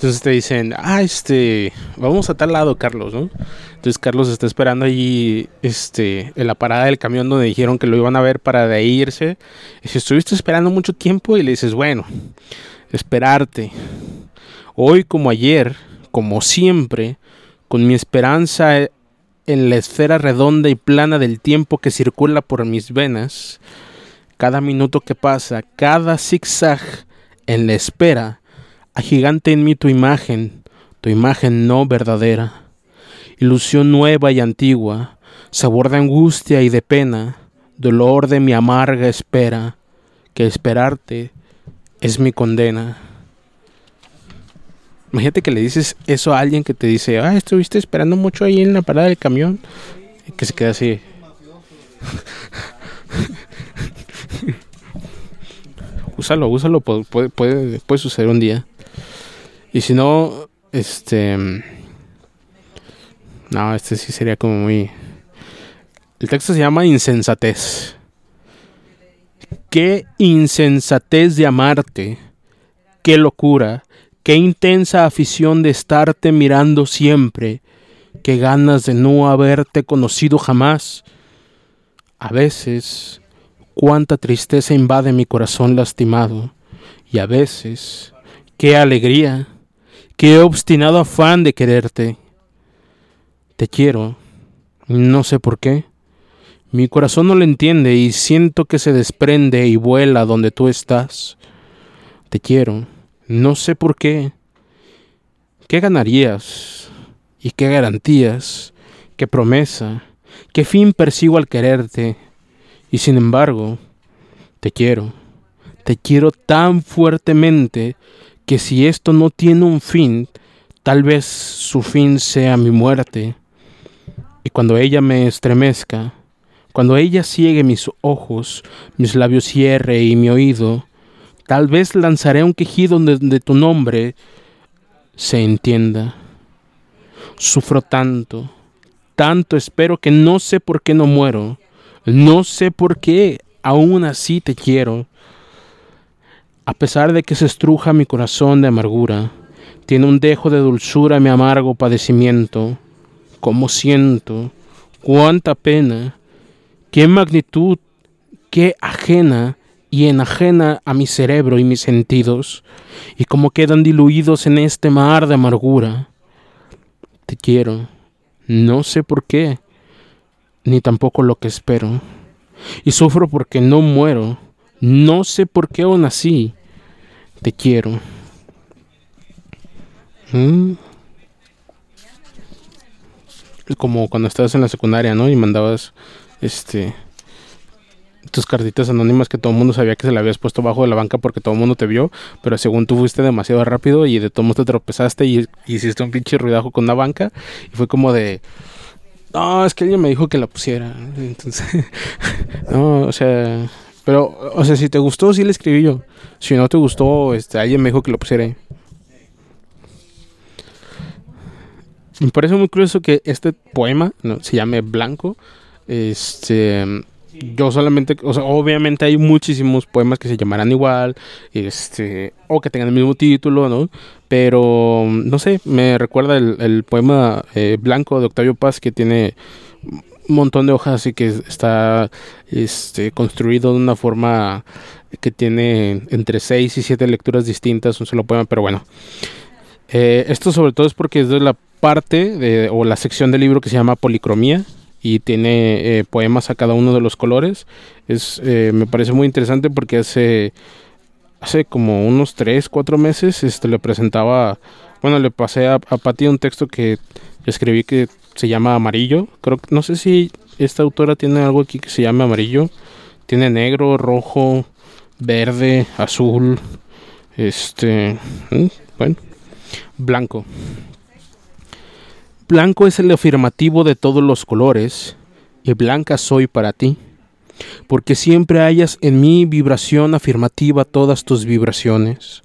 Entonces te dicen, ah, este, vamos a tal lado, Carlos, ¿no? Entonces Carlos está esperando allí, este, en la parada del camión donde dijeron que lo iban a ver para irse. Y si estuviste esperando mucho tiempo y le dices, bueno, esperarte. Hoy como ayer, como siempre, con mi esperanza en la esfera redonda y plana del tiempo que circula por mis venas, cada minuto que pasa, cada zigzag en la espera, agigante en mí tu imagen, tu imagen no verdadera, ilusión nueva y antigua, sabor de angustia y de pena, dolor de mi amarga espera, que esperarte es mi condena. Imagínate que le dices eso a alguien que te dice, ah, estuviste esperando mucho ahí en la parada del camión, y que se queda así. úsalo, úsalo, puede, puede, puede suceder un día. Y si no, este... No, este sí sería como muy... El texto se llama insensatez. Qué insensatez de amarte. Qué locura. Qué intensa afición de estarte mirando siempre. Qué ganas de no haberte conocido jamás. A veces cuánta tristeza invade mi corazón lastimado, y a veces, qué alegría, qué obstinado afán de quererte. Te quiero, no sé por qué. Mi corazón no lo entiende y siento que se desprende y vuela donde tú estás. Te quiero, no sé por qué. ¿Qué ganarías? ¿Y qué garantías? ¿Qué promesa? ¿Qué fin persigo al quererte? Y sin embargo, te quiero, te quiero tan fuertemente que si esto no tiene un fin, tal vez su fin sea mi muerte. Y cuando ella me estremezca, cuando ella ciegue mis ojos, mis labios cierre y mi oído, tal vez lanzaré un quejido donde tu nombre se entienda. Sufro tanto, tanto espero que no sé por qué no muero no sé por qué, aún así te quiero. A pesar de que se estruja mi corazón de amargura, tiene un dejo de dulzura mi amargo padecimiento. ¿Cómo siento? ¿Cuánta pena? ¿Qué magnitud? ¿Qué ajena y enajena a mi cerebro y mis sentidos? ¿Y cómo quedan diluidos en este mar de amargura? Te quiero. No sé por qué ni tampoco lo que espero. Y sufro porque no muero. No sé por qué aún así. Te quiero. ¿Mm? Como cuando estabas en la secundaria, ¿no? Y mandabas este tus cartitas anónimas que todo el mundo sabía que se la habías puesto bajo de la banca porque todo el mundo te vio, pero según tú fuiste demasiado rápido y de todo modo te tropezaste y hiciste un pinche ruidajo con una banca y fue como de no, es que alguien me dijo que la pusiera. Entonces, no, o sea, pero, o sea, si te gustó, sí le escribí yo. Si no te gustó, este, alguien me dijo que lo pusiera. Me parece muy curioso que este poema se llame Blanco. Este, yo solamente, o sea, obviamente hay muchísimos poemas que se llamarán igual, este, o que tengan el mismo título, ¿no? Pero, no sé, me recuerda el, poema eh, Blanco de Octavio Paz que tiene un montón de hojas y que está este, construido de una forma que tiene entre seis y siete lecturas distintas, un solo poema, pero bueno. Eh, esto sobre todo es porque es de la parte de, o la sección del libro que se llama Policromía y tiene eh, poemas a cada uno de los colores. Es, me parece muy interesante porque hace hace como unos 3, 4 meses este, le presentaba, bueno, le pasé a, a Pati un texto que escribí que se llama Amarillo. Creo no sé si esta autora tiene algo aquí que se llama Amarillo. Tiene negro, rojo, verde, azul, este, mm, bueno, blanco. Blanco es el afirmativo de todos los colores y blanca soy para ti porque siempre hayas en mi vibración afirmativa todas tus vibraciones.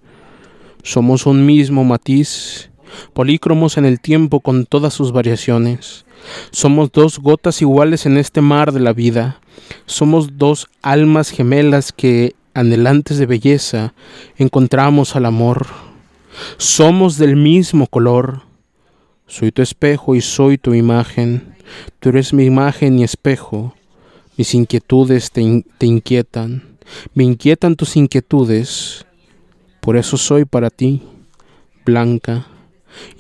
Somos un mismo matiz, polícromos en el tiempo con todas sus variaciones. Somos dos gotas iguales en este mar de la vida. Somos dos almas gemelas que, anhelantes de belleza, encontramos al amor. Somos del mismo color. Soy tu espejo y soy tu imagen. Tú eres mi imagen y espejo. Mis inquietudes te, te inquietan. Me inquietan tus inquietudes. Por eso soy para ti blanca.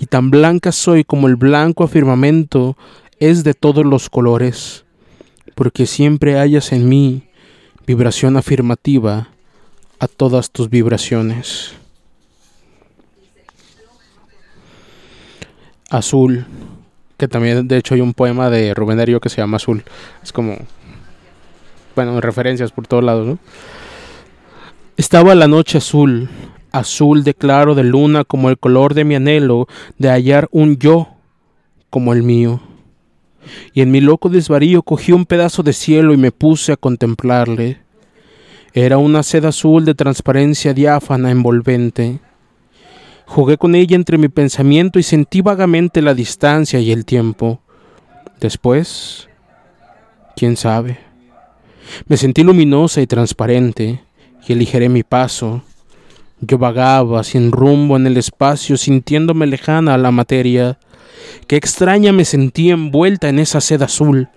Y tan blanca soy como el blanco firmamento es de todos los colores. Porque siempre hayas en mí vibración afirmativa a todas tus vibraciones. Azul, que también de hecho hay un poema de Rubén Darío que se llama Azul. Es como, bueno, referencias por todos lados. Estaba la noche azul, azul de claro de luna como el color de mi anhelo de hallar un yo como el mío. Y en mi loco desvarío cogí un pedazo de cielo y me puse a contemplarle. Era una seda azul de transparencia diáfana envolvente. Jugué con ella entre mi pensamiento y sentí vagamente la distancia y el tiempo. Después, quién sabe. Me sentí luminosa y transparente y aligeré mi paso. Yo vagaba sin rumbo en el espacio, sintiéndome lejana a la materia. Qué extraña me sentía envuelta en esa seda azul.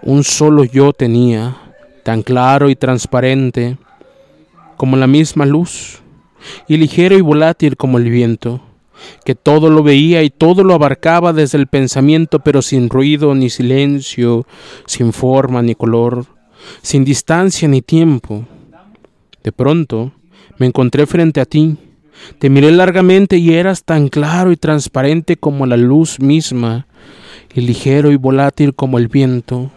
Un solo yo tenía, tan claro y transparente como la misma luz, y ligero y volátil como el viento, que todo lo veía y todo lo abarcaba desde el pensamiento, pero sin ruido ni silencio, sin forma ni color, sin distancia ni tiempo. De pronto me encontré frente a ti, te miré largamente y eras tan claro y transparente como la luz misma, y ligero y volátil como el viento.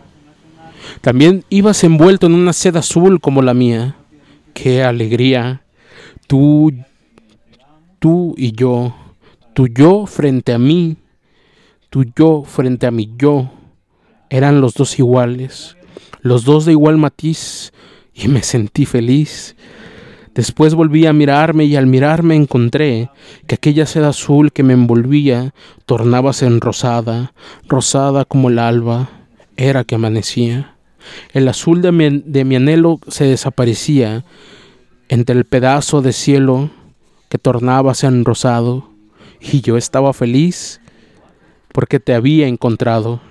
También ibas envuelto en una seda azul como la mía. ¡Qué alegría! Tú, tú y yo, tu yo frente a mí, tu yo frente a mi yo, eran los dos iguales, los dos de igual matiz, y me sentí feliz. Después volví a mirarme y al mirarme encontré que aquella seda azul que me envolvía tornábase en rosada, rosada como el alba, era que amanecía. El azul de mi, de mi anhelo se desaparecía entre el pedazo de cielo que tornábase en rosado, y yo estaba feliz porque te había encontrado.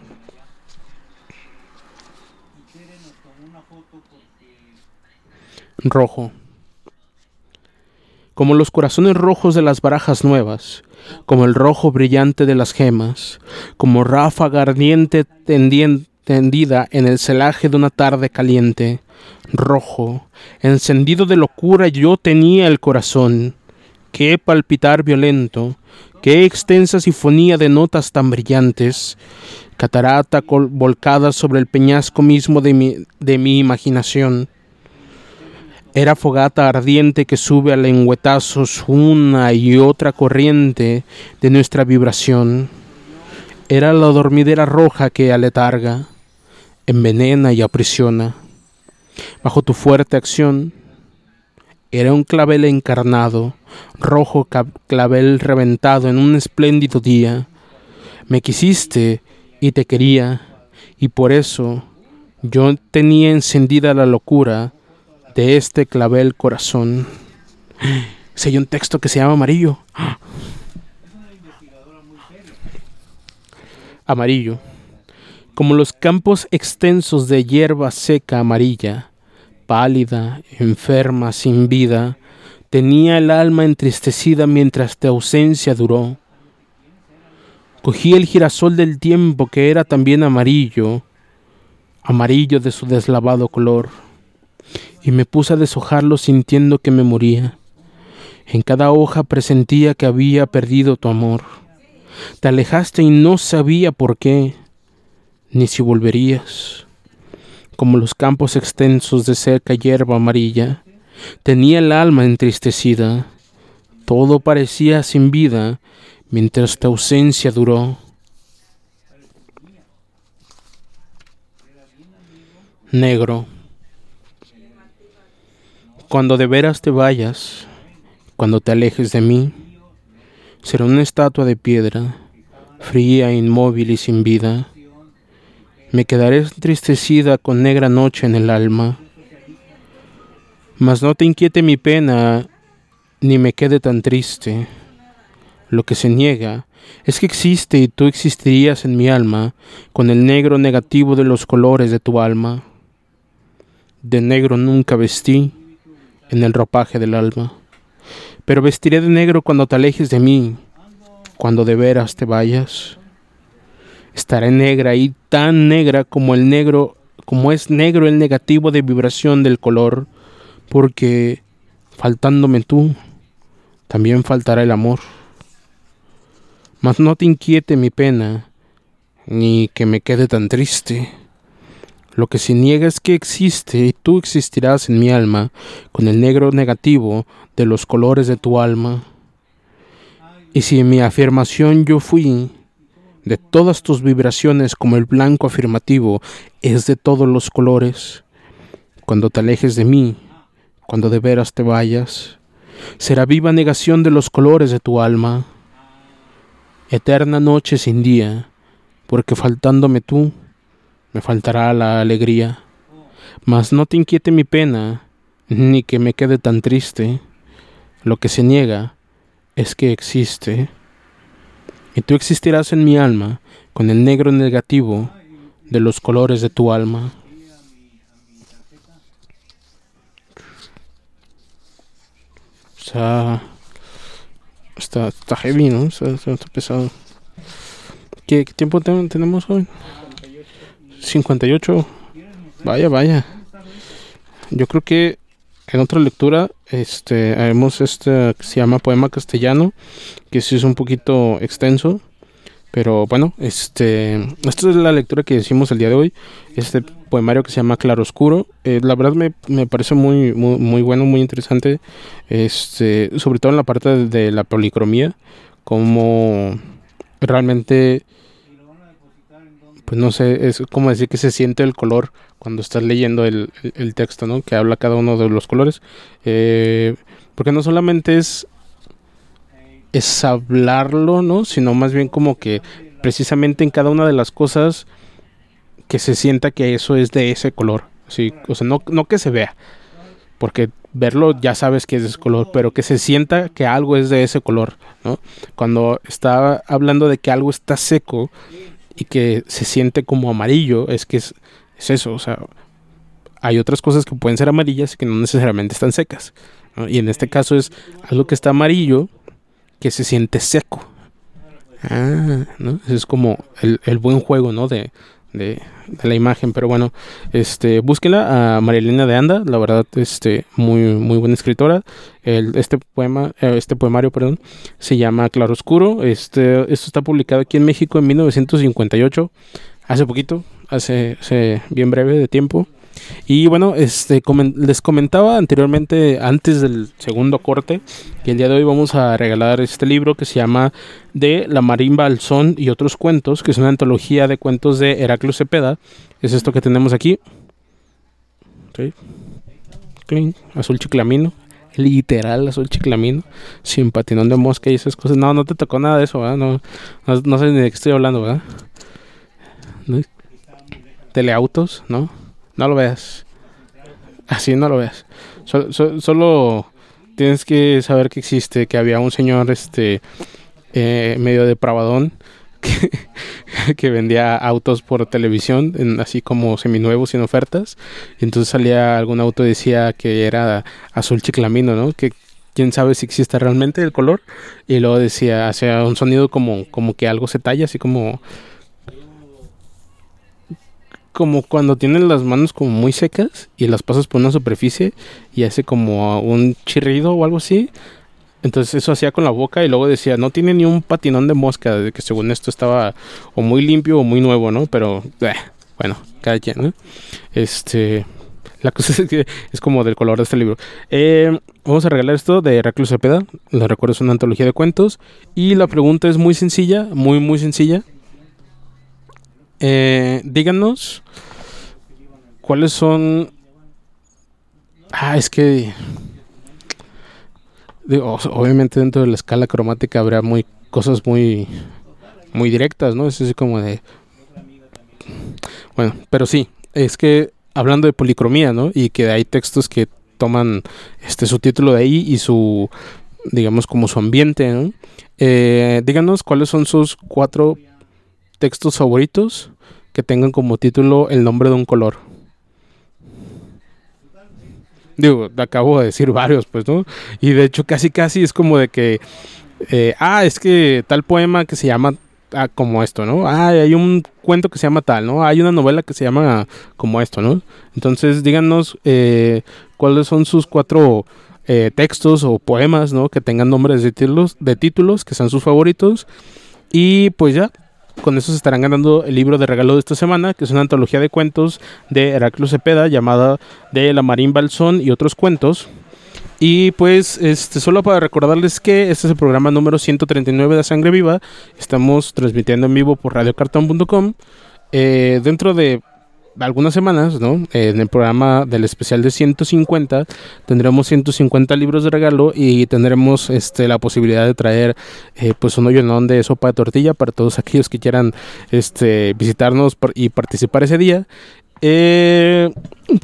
Rojo como los corazones rojos de las barajas nuevas, como el rojo brillante de las gemas, como ráfaga ardiente tendien- en el celaje de una tarde caliente, rojo, encendido de locura yo tenía el corazón, qué palpitar violento, qué extensa sinfonía de notas tan brillantes, catarata volcada sobre el peñasco mismo de mi, de mi imaginación. Era fogata ardiente que sube a lengüetazos una y otra corriente de nuestra vibración. Era la dormidera roja que aletarga, envenena y aprisiona. Bajo tu fuerte acción, era un clavel encarnado, rojo clavel reventado en un espléndido día. Me quisiste y te quería, y por eso yo tenía encendida la locura de este clavel corazón. Si hay un texto que se llama amarillo. Amarillo. Como los campos extensos de hierba seca amarilla, pálida, enferma, sin vida, tenía el alma entristecida mientras tu ausencia duró. Cogí el girasol del tiempo que era también amarillo, amarillo de su deslavado color y me puse a deshojarlo sintiendo que me moría. En cada hoja presentía que había perdido tu amor. Te alejaste y no sabía por qué, ni si volverías. Como los campos extensos de seca hierba amarilla, tenía el alma entristecida. Todo parecía sin vida mientras tu ausencia duró. Negro. Cuando de veras te vayas, cuando te alejes de mí, será una estatua de piedra, fría, inmóvil y sin vida. Me quedaré entristecida con negra noche en el alma. Mas no te inquiete mi pena ni me quede tan triste. Lo que se niega es que existe y tú existirías en mi alma con el negro negativo de los colores de tu alma. De negro nunca vestí en el ropaje del alma, pero vestiré de negro cuando te alejes de mí, cuando de veras te vayas. Estaré negra y tan negra como el negro, como es negro el negativo de vibración del color, porque faltándome tú, también faltará el amor. Mas no te inquiete mi pena, ni que me quede tan triste. Lo que se niega es que existe y tú existirás en mi alma con el negro negativo de los colores de tu alma. Y si en mi afirmación yo fui de todas tus vibraciones como el blanco afirmativo es de todos los colores, cuando te alejes de mí, cuando de veras te vayas, será viva negación de los colores de tu alma, eterna noche sin día, porque faltándome tú, me faltará la alegría. Mas no te inquiete mi pena, ni que me quede tan triste. Lo que se niega es que existe. Y tú existirás en mi alma con el negro negativo de los colores de tu alma. O sea, está, está heavy, ¿no? Está, está- está pesado. ¿Qué, qué tiempo ten- tenemos hoy? 58. Vaya, vaya. Yo creo que en otra lectura este haremos este que se llama Poema Castellano, que sí es un poquito extenso, pero bueno, este esta es la lectura que hicimos el día de hoy, este poemario que se llama Claroscuro. Eh, la verdad me, me parece muy, muy muy bueno, muy interesante, este sobre todo en la parte de, de la policromía, como realmente pues no sé, es como decir que se siente el color cuando estás leyendo el, el- texto, ¿no? Que habla cada uno de los colores. Eh, porque no solamente es, es hablarlo, ¿no? Sino más bien como que precisamente en cada una de las cosas que se sienta que eso es de ese color. Sí, o sea, no, no que se vea, porque verlo ya sabes que es ese color, pero que se sienta que algo es de ese color, ¿no? Cuando está hablando de que algo está seco y que se siente como amarillo, es que es, es eso, o sea, hay otras cosas que pueden ser amarillas y que no necesariamente están secas. Y en este caso es algo que está amarillo que se siente seco. Ah, ¿no? Es como el, el buen juego, ¿no? De, de, la imagen. Pero bueno, este, búsquenla a Marilena de Anda, la verdad, este, muy, muy buena escritora. Este poema, eh, este poemario, perdón, se llama Claroscuro. Este, esto está publicado aquí en México en 1958, hace poquito, hace, hace bien breve de tiempo. Y bueno, este les comentaba anteriormente, antes del segundo corte, que el día de hoy vamos a regalar este libro que se llama De la marimba al son y otros cuentos, que es una antología de cuentos de Heraclio Cepeda. Es esto que tenemos aquí. Sí. Clink, azul chiclamino. Literal azul chiclamino. Sin patinón de mosca y esas cosas. No, no te tocó nada de eso. No, no, sé ni de qué estoy hablando, ¿verdad? Teleautos, ¿no? No lo veas. Así no lo veas. Sol- sol- solo tienes que saber que existe, que había un señor este eh, medio depravadón que, que vendía autos por televisión, en- así como seminuevos sin ofertas. Entonces salía algún auto y decía que era azul chiclamino, ¿no? Que quién sabe si existe realmente el color. Y luego decía, hacía un sonido como, como que algo se talla, así como como cuando tienes las manos como muy secas y las pasas por una superficie y hace como un chirrido o algo así. Entonces eso hacía con la boca y luego decía, no tiene ni un patinón de mosca, de que según esto estaba o muy limpio o muy nuevo, ¿no? Pero eh, bueno, cada quien, ¿no? Este, la cosa es que es como del color de este libro. Eh, vamos a regalar esto de Heraclio Cepeda, les recuerdo es una antología de cuentos y la pregunta es muy sencilla, muy muy sencilla. Eh, díganos cuáles son. Ah, es que. digo, obviamente dentro de la escala cromática habrá muy cosas muy muy directas, ¿no? Es así como de. Bueno, pero sí, es que hablando de policromía, ¿no? Y que hay textos que toman este su título de ahí y su digamos, como su ambiente. ¿no? Eh, díganos cuáles son sus cuatro textos favoritos que tengan como título el nombre de un color. Digo, acabo de decir varios, pues, ¿no? Y de hecho casi casi es como de que, eh, ah, es que tal poema que se llama ah, como esto, ¿no? Ah, hay un cuento que se llama tal, ¿no? Hay una novela que se llama como esto, ¿no? Entonces díganos eh, cuáles son sus cuatro eh, textos o poemas, ¿no? Que tengan nombres de títulos, de títulos, que sean sus favoritos. Y pues ya, con eso se estarán ganando el libro de regalo de esta semana, que es una antología de cuentos de Heraclio Cepeda llamada De la Marín Balsón y otros cuentos. Y pues, este, solo para recordarles que este es el programa número 139 de Sangre Viva. Estamos transmitiendo en vivo por radiocartón.com. Eh, dentro de algunas semanas, ¿no? en el programa del especial de 150 tendremos 150 libros de regalo y tendremos este, la posibilidad de traer eh, pues un hoyo de sopa de tortilla para todos aquellos que quieran este, visitarnos y participar ese día. Eh,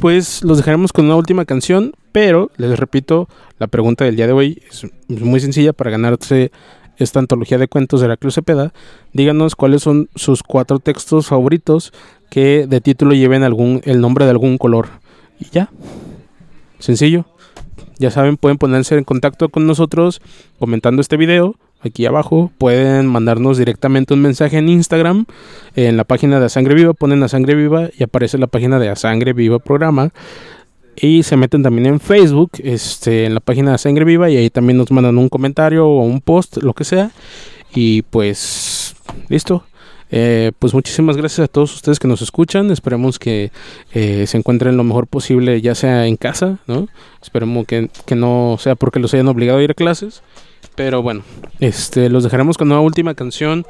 pues los dejaremos con una última canción, pero les repito, la pregunta del día de hoy es muy sencilla para ganarse esta antología de cuentos de Cruz Cepeda. Díganos cuáles son sus cuatro textos favoritos que de título lleven algún, el nombre de algún color. Y ya. Sencillo. Ya saben, pueden ponerse en contacto con nosotros comentando este video aquí abajo. Pueden mandarnos directamente un mensaje en Instagram, en la página de A Sangre Viva, ponen A Sangre Viva y aparece la página de A Sangre Viva Programa. Y se meten también en Facebook, este, en la página de A Sangre Viva y ahí también nos mandan un comentario o un post, lo que sea. Y pues, listo. Eh, pues muchísimas gracias a todos ustedes que nos escuchan. Esperemos que eh, se encuentren lo mejor posible, ya sea en casa, ¿no? Esperemos que, no sea porque los hayan obligado a ir a clases. Pero bueno, este, los dejaremos con una última canción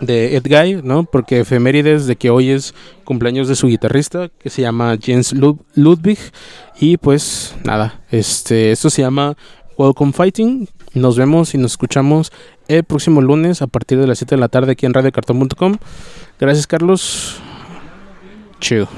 de Ed Guy, ¿no? Porque efemérides de que hoy es cumpleaños de su guitarrista, que se llama Jens Ludwig. Y pues nada, este, esto se llama Welcome Fighting. Nos vemos y nos escuchamos el próximo lunes a partir de las 7 de la tarde aquí en radiocartón.com. Gracias, Carlos. Chido.